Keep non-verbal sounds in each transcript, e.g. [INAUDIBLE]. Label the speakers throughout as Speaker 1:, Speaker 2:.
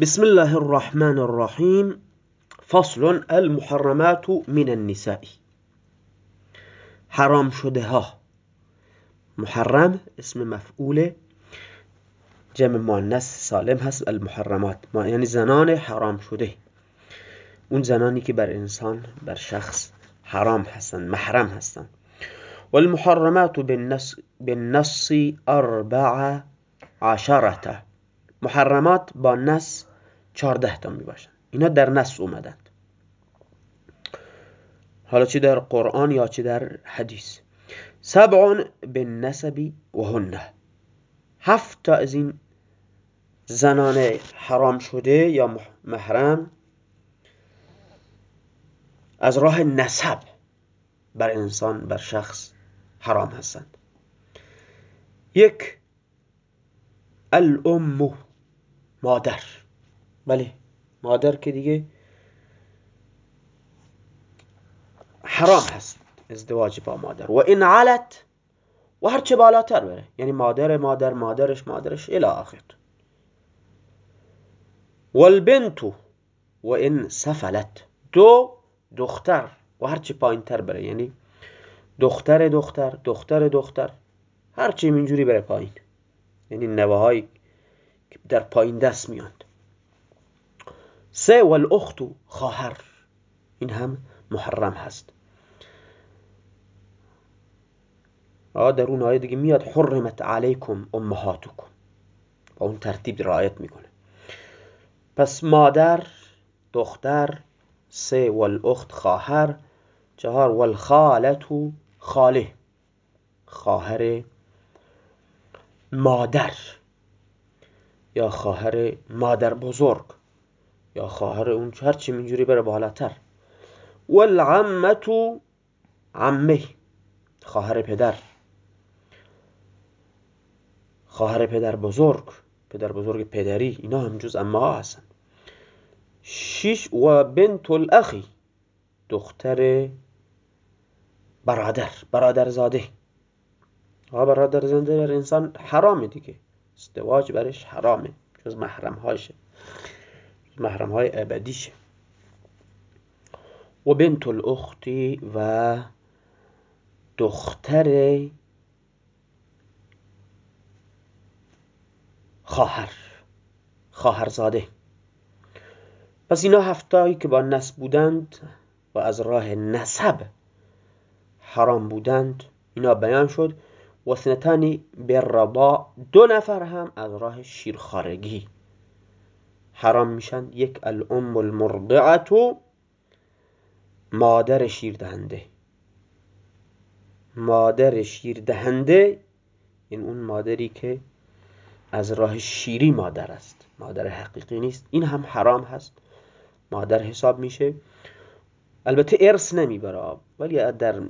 Speaker 1: بسم الله الرحمن الرحیم فصل المحرمات من النساء حرام شده ها محرم اسم مفعول جمع مؤنث سالم هست المحرمات یعنی زنان حرام شده اون زنانی که بر انسان بر شخص حرام هستند محرم هستند والمحرمات بالنص, بالنص اربع عشرته محرمات با نص چارده تا می باشن اینا در نص اومدند حالا چی در قرآن یا چی در حدیث سبع بالنسب و هنه هفت تا از این زنان حرام شده یا محرم از راه نسب بر انسان بر شخص حرام هستند یک الام مادر. بله مادر که دیگه حرام هست ازدواج با مادر. و این علت و هرچه بالاتر بره. یعنی مادر مادر مادرش مادرش الى آخر. والبنت و این سفلت. دو دختر و هرچه پایین تر بره. یعنی دختر دختر دختر دختر. هرچی اینجوری بره پایین. یعنی نوه که در پایین دست میاند سه والاخت خواهر. این هم محرم هست. در اون آیه دیگه میاد حرمت علیکم امهاتکم. با اون ترتیب رعایت می‌کنه. پس مادر دختر سه والاخت خواهر چهار والخالت خاله خواهر مادر. یا خواهر مادر بزرگ یا خواهر اون هرچی منجوری بره بالاتر. والعمت عمه خواهر پدر. خواهر پدر بزرگ پدر بزرگ پدری اینا هم جز امه ها هستن. شیش و بنت الاخی دختر برادر برادر زاده. برادر زنده بر انسان حرامه دیگه. ازدواج برش حرامه جز محرم هاشه محرم های ابدیشه. و بنت الاختی و دختر خواهر خواهرزاده. پس اینا هفتایی که با نسب بودند و از راه نسب حرام بودند اینا بیان شد. و سنتانی به رضا دو نفر هم از راه شیرخارگی حرام میشن. یک الام المرضعه مادر شیر دهنده مادر شیر دهنده این اون مادری که از راه شیری مادر است. مادر حقیقی نیست. این هم حرام هست. مادر حساب میشه. البته ارث نمی‌بره ولی در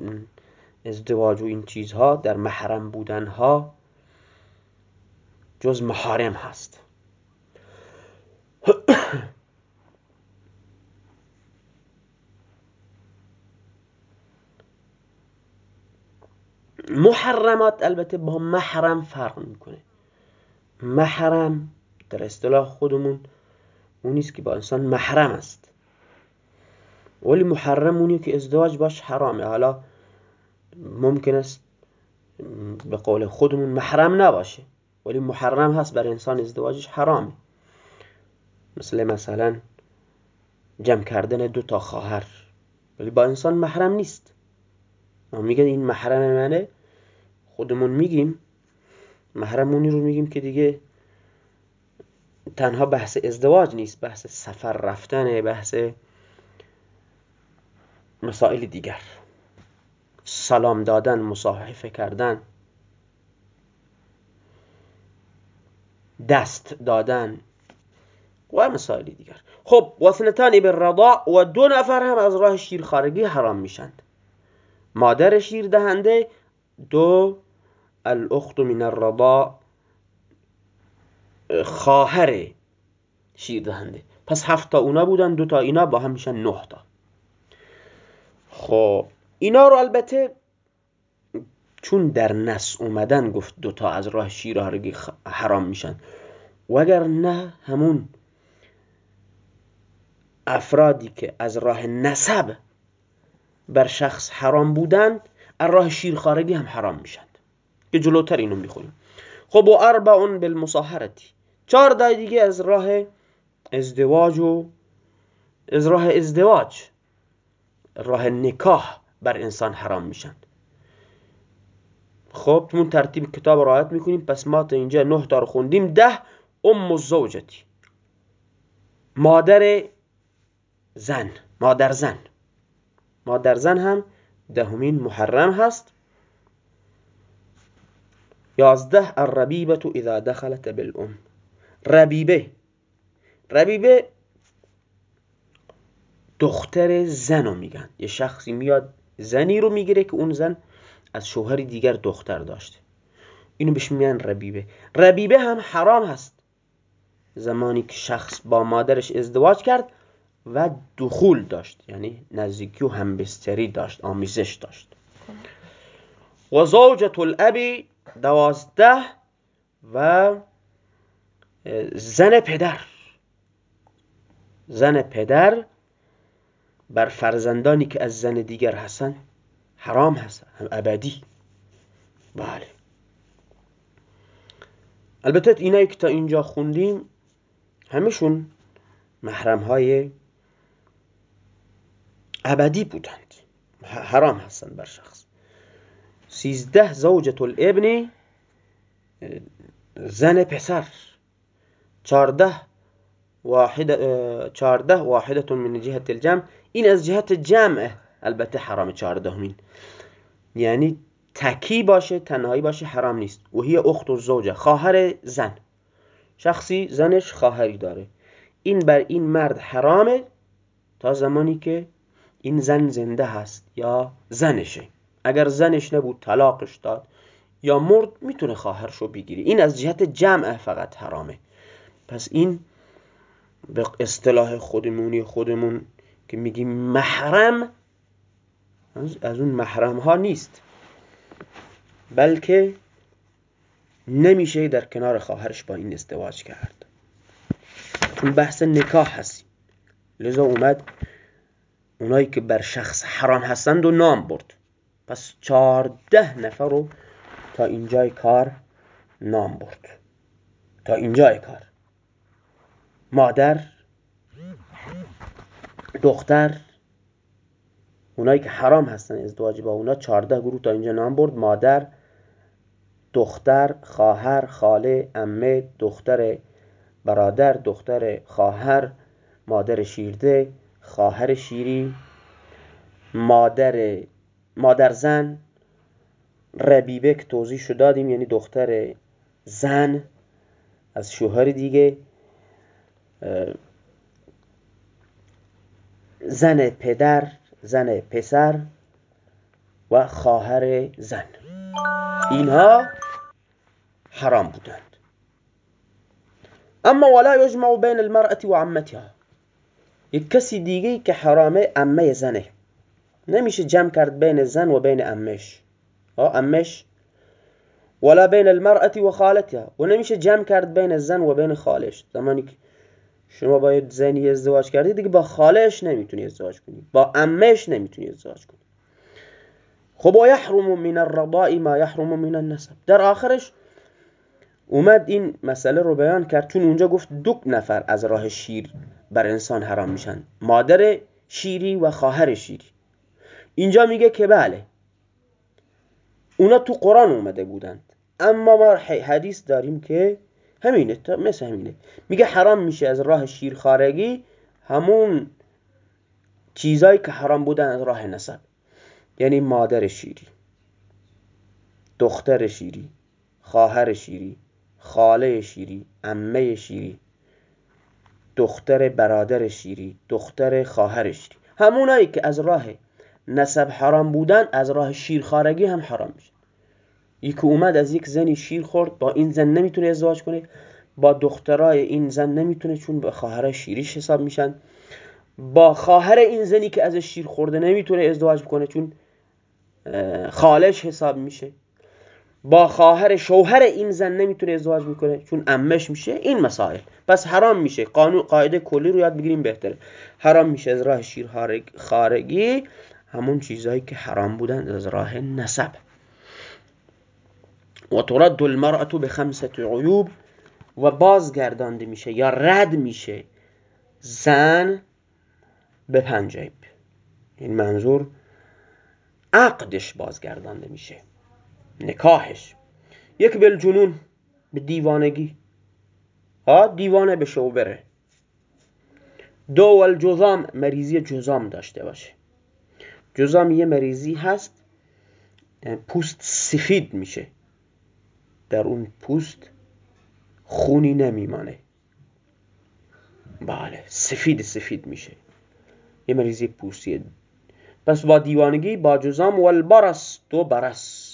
Speaker 1: ازدواج و این چیزها در محرم بودنها جز محارم هست. [COUGHS] محرمات البته با محرم فرق می‌کنه. محرم در اصطلاح خودمون اون نیست که با انسان محرم است. ولی محرم اونی که ازدواج باش حرامه. حالا ممکن است به قول خودمون محرم نباشه. ولی محرم هست بر انسان ازدواجش حرامه مثل مثلا جمع کردن دو تا خواهر. ولی با انسان محرم نیست. ما میگن این محرم منه خودمون میگیم. محرمونی رو میگیم که دیگه تنها بحث ازدواج نیست بحث سفر رفتن بحث مسائل دیگر. سلام دادن مصاحفه کردن دست دادن و مسائل دیگر. خب وثنتانی به رضا و دو نفر هم از راه شیرخارگی حرام میشند. مادر شیر دهنده دو الاخت من الرضا خواهر شیر دهنده. پس هفت تا اونا بودن دو تا اینا با هم میشن نه تا. خب اینا رو البته چون در نس اومدن گفت دوتا از راه شیرهارگی حرام میشن. و اگر نه همون افرادی که از راه نسب بر شخص حرام بودند از راه شیرخارگی هم حرام میشند که جلوتر اینو می‌خونیم خب و اربعون بالمصاهرتی چهار دیگه از راه ازدواج و از راه ازدواج. راه نکاح. بر انسان حرام میشن. خب تو ترتیب کتاب رعایت می‌کنیم. پس ما تا اینجا نه تا رو خوندیم. ده ام الزوجتی. مادر زن مادر زن. مادر زن هم دهمین محرم هست. یازده الربیبه اذا دخلت بالام. ربیبه. ربیبه دختر زن رو میگن. یه شخصی میاد زنی رو می‌گیره که اون زن از شوهری دیگر دختر داشته. اینو بهش میگن ربیبه. ربیبه هم حرام هست. زمانی که شخص با مادرش ازدواج کرد و دخول داشت. یعنی نزدیکی و همبستری داشت آمیزش داشت. و زوجت الابی دوازده و زن پدر. زن پدر بر فرزندانی که از زن دیگر هستن حرام هست ابدی. بله. البته اینایی که تا اینجا خوندیم همشون محرم های ابدی بودند. حرام هستن بر شخص. سیزده زوجت الابن زن پسر. چارده واحد چارده واحدة من جهة الجمع این از جهت جمع البته حرام چهاردهمین. یعنی تکی باشه تنهایی باشه حرام نیست. و هی اخت و زوجه. خواهر زن. شخصی زنش خواهری داره. این بر این مرد حرامه تا زمانی که این زن زنده هست یا زنشه. اگر زنش نبود طلاقش داد یا مرد می‌تونه خواهرشو بگیری این از جهت جمع فقط حرامه. پس این به اصطلاح خودمونی خودمون که میگیم محرم از اون محرم ها نیست. بلکه نمیشه در کنار خواهرش با این ازدواج کرد. چون بحث نکاح هست. لذا اومد اونایی که بر شخص حرام هستند و نام برد. پس چهارده نفر رو تا اینجای کار نام برد. تا اینجای کار. مادر دختر اونایی که حرام هستن ازدواج با اونا چهارده گروه تا اینجا نام برد مادر دختر خواهر خاله امه دختر برادر دختر خواهر مادر شیرده خواهر شیری مادر مادر زن. ربیبه که توضیح شد دادیم یعنی دختر زن از شوهر دیگه. زن پدر زن پسر و خواهر زن. اینها حرام بودند. اما ولا یجمع بین المرأة و عمتها. یک کسی دیگه که حرامه امه زنه. نمیشه جمع کرد بین زن و بین امش امش ولا بین المرأة و خالتها. و نمیشه جمع کرد بین زن و بین خالش. زمانی که شما باید زنی ازدواج کردی دیگه با خالش نمی‌تونی ازدواج کنی. با امش نمی‌تونی ازدواج کنی. خب و یحرم من الرضاء ما یحرم من النسب. در آخرش اومد این مسئله رو بیان کرد. چون اونجا گفت دو نفر از راه شیر بر انسان حرام میشن. مادر شیری و خواهر شیری. اینجا میگه که بله اونا تو قرآن اومده بودند. اما ما حدیث داریم که همینه مثل همینه. میگه حرام میشه از راه شیرخارگی همون چیزایی که حرام بودن از راه نسب. یعنی مادر شیری دختر شیری خواهر شیری خاله شیری امه شیری دختر برادر شیری دختر خواهر شیری. همونایی که از راه نسب حرام بودن از راه شیرخارگی هم حرام میشه. یکی اومد از یک زنی شیر خورد با این زن نمی‌تونه ازدواج کنه با دخترای این زن نمی‌تونه چون به خواهر شیریش حساب میشن. با خواهر این زنی که از شیر خورده نمی‌تونه ازدواج کنه چون خالش حساب میشه. با خواهر شوهر این زن نمی‌تونه ازدواج می‌کنه چون امش میشه. این مسائل. پس حرام میشه. قانون قاعده کلی رو یاد بگیریم بهتره. حرام میشه از راه شیر خارگی همون چیزهایی که حرام بودن از راه نسب. و ترد المرأة به خمسة عیوب و بازگردانده میشه یا رد میشه زن به پنج عیب. این منظور عقدش بازگردانده میشه نکاحش. یک بالجنون به دیوانگی. ها دیوانه به شو بره. دو الجزام مریضی جزام داشته باشه. جزام یه مریضی هست پوست سفید میشه. در اون پوست خونی نمیمانه. بله سفید سفید میشه. یه مریضی پوستیه پس با دیوانگی با جزام و البرس دو برس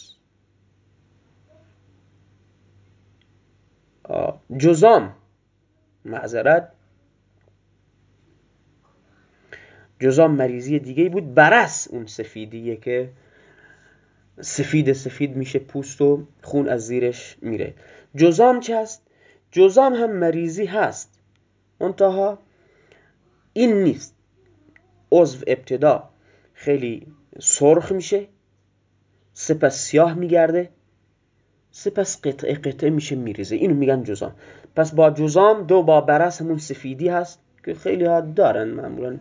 Speaker 1: جزام. معذرت. جزام مریضی دیگه بود. برس اون سفیدیه که سفید سفید میشه پوست و خون از زیرش میره. جزام چه هست؟ جزام هم مریضی هست. منتها این نیست. عضو ابتدا خیلی سرخ میشه. سپس سیاه میگرده. سپس قطعه قطعه میشه میریزه. اینو میگن جزام. پس با جزام دو با برس همون سفیدی هست که خیلی ها دارن معمولا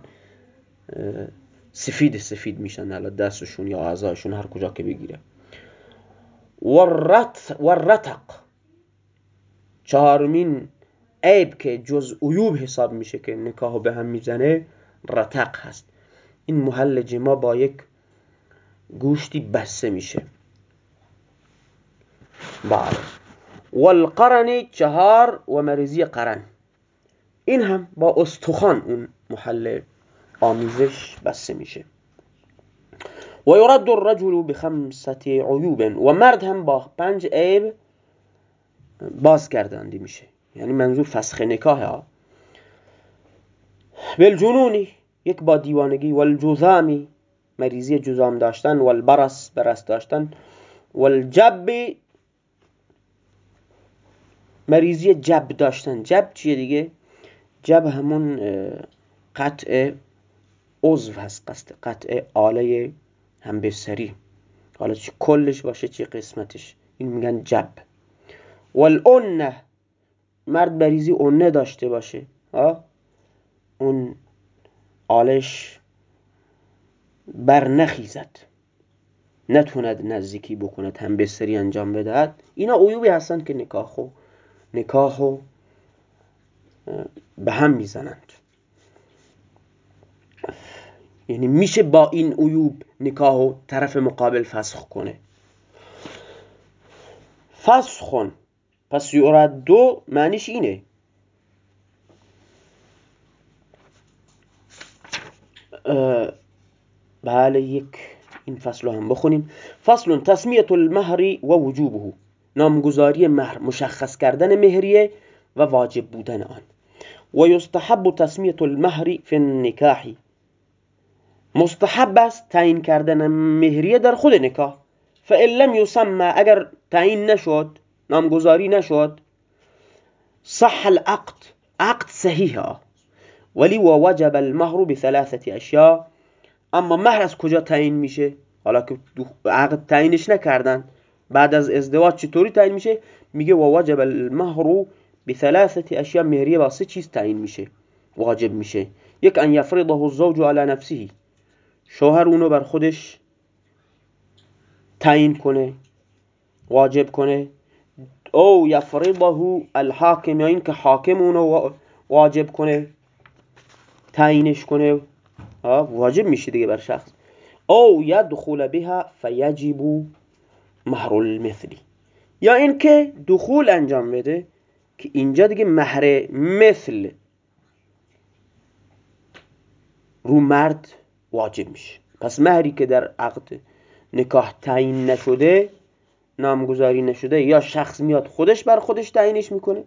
Speaker 1: سفید سفید میشن الان دستشون یا اعضاشون هر کجا که بگیره. ورتق. چهارمین عیب که جز عیوب حساب میشه که نکاح به هم می‌زنه رتق هست. این محل جما با یک گوشتی بسته میشه. بله. والقرن چهار و مریضی قرن. این هم با استخوان اون محل آمیزش بسته میشه. و یرد الرجل بخمسة عیوب و مرد هم با پنج عیب بازگردانده میشه. یعنی منظور فسخ نکاح ها. بالجنونی یک با دیوانگی والجزامی مریضی جزام داشتن والبرس برس داشتن. والجب مریضی جب داشتن. جب چیه دیگه؟ جب همون قطع عضو هست قصد قطع آله هم سری حالا چی کلش باشه چی قسمتش؟ این میگن جب. والعنه مرد بریزی اونه داشته باشه. ها اون آلش بر نخیزد. نتوند نزدیکی بکند هم بستری انجام بدهد. اینا عیوبی هستن که نکاحو نکاحو به هم می‌زنند. یعنی میشه با این عیوب نکاحو طرف مقابل فسخ کنه. فسخون پس یورد دو معنیش اینه. بله یک این فصل رو هم بخونیم. فصل تسمیت المهر و وجوبه. نامگذاری مهر مشخص کردن مهریه و واجب بودن آن. و یستحب تسمیت المهر فی النکاح. مستحب است تعیین کردن مهریه در خود نکاح. فإن لم یسمى اگر تعیین نشد نامگذاری نشد صح العقد. عقد صحیحه. ولی و وجب المهر بثلاثه اشیاء. اما مهر از کجا تعیین میشه؟ حالا که عقد تعیینش نکردن. بعد از ازدواج چطوری تعیین میشه؟ میگه و وجب المهر بثلاثه اشیاء. مهریه با سه چیز تعیین میشه. واجب میشه. یک ان یفرضه الزوج على نفسه. شوهر اونو بر خودش تعیین کنه واجب کنه. او یفرضه الحاکم یا این که حاکم اونو واجب کنه تعیینش کنه. واجب میشه دیگه بر شخص. او یدخل بها فیجب مهر المثلی یا اینکه دخول انجام بده که اینجا دیگه مهر مثل رو مرد واجب میشه. پس مهری که در عقد نکاح تعیین نشده نامگذاری نشده یا شخص میاد خودش بر خودش تعیینش می‌کنه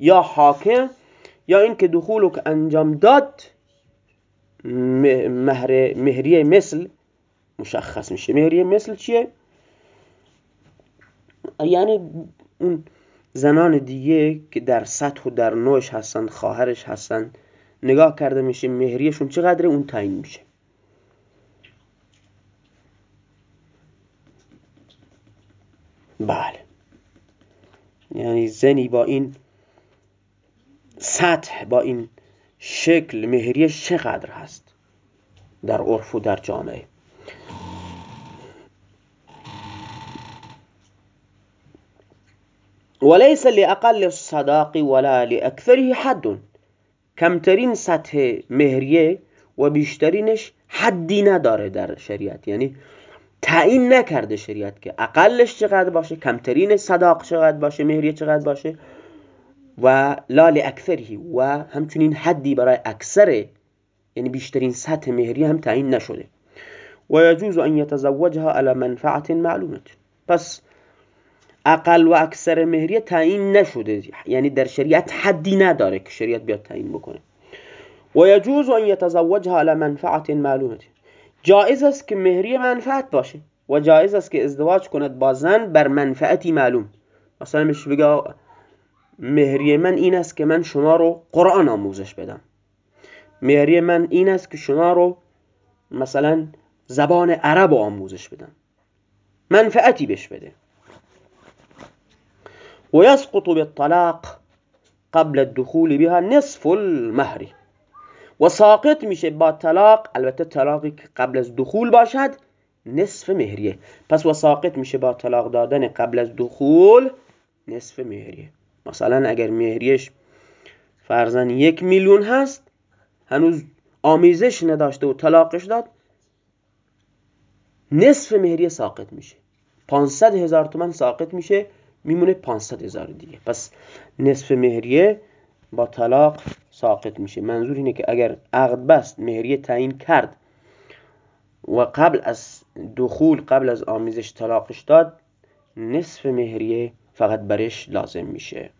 Speaker 1: یا حاکم یا اینکه دخول که انجام داد مهر مهریه مثل مشخص میشه. مهریه مثل چیه؟ یعنی اون زنان دیگه که در سطح و در نوعش هستن خواهرش هستن نگاه کرده میشه مهریشون چقدره اون تعیین میشه. بله. یعنی زنی با این سطح با این شکل مهریش چقدر هست در عرف و در جامعه؟ وليس لأقل الصداق ولا لأكثره حد. کمترین سطح مهریه و بیشترینش حدی نداره در شریعت. یعنی تعیین نکرده شریعت که اقلش چقدر باشه کمترین صداق چقدر باشه مهریه چقدر باشه و لا اکثری و همچنین حدی برای اکثر یعنی بیشترین سطح مهریه هم تعیین نشده. و یجوز ان یتزوجها على منفعت معلومه. پس اقل و اکثر مهریه تعیین نشده. یعنی در شریعت حدی نداره که شریعت بیاد تعیین بکنه. و یجوز ان یتزوجها على منفعت معلومه. جایز است که مهریه منفعت باشه و جایز است که ازدواج کند با زن بر منفعتی معلوم. مثلا میشه بگه مهریه من این است که من شما رو قرآن آموزش بدم. مهریه من این است که شما رو مثلا زبان عرب آموزش بدم. منفعتی بش بده. و یسقط بالطلاق قبل الدخول بها نصف المهر. و ساقط میشه با طلاق. البته طلاقی که قبل از دخول باشد نصف مهریه. پس و ساقط میشه با طلاق دادن قبل از دخول نصف مهریه. مثلا اگر مهریش فرزن یک میلیون هست هنوز آمیزش نداشته و طلاقش داد نصف مهریه ساقط میشه. 500 هزار تومن ساقط میشه میمونه 500 هزار دیگه. پس نصف مهریه با طلاق ساقط میشه. منظور اینه که اگر عقد بست مهریه تعیین کرد و قبل از دخول قبل از آمیزش طلاقش داد نصف مهریه فقط برش لازم میشه.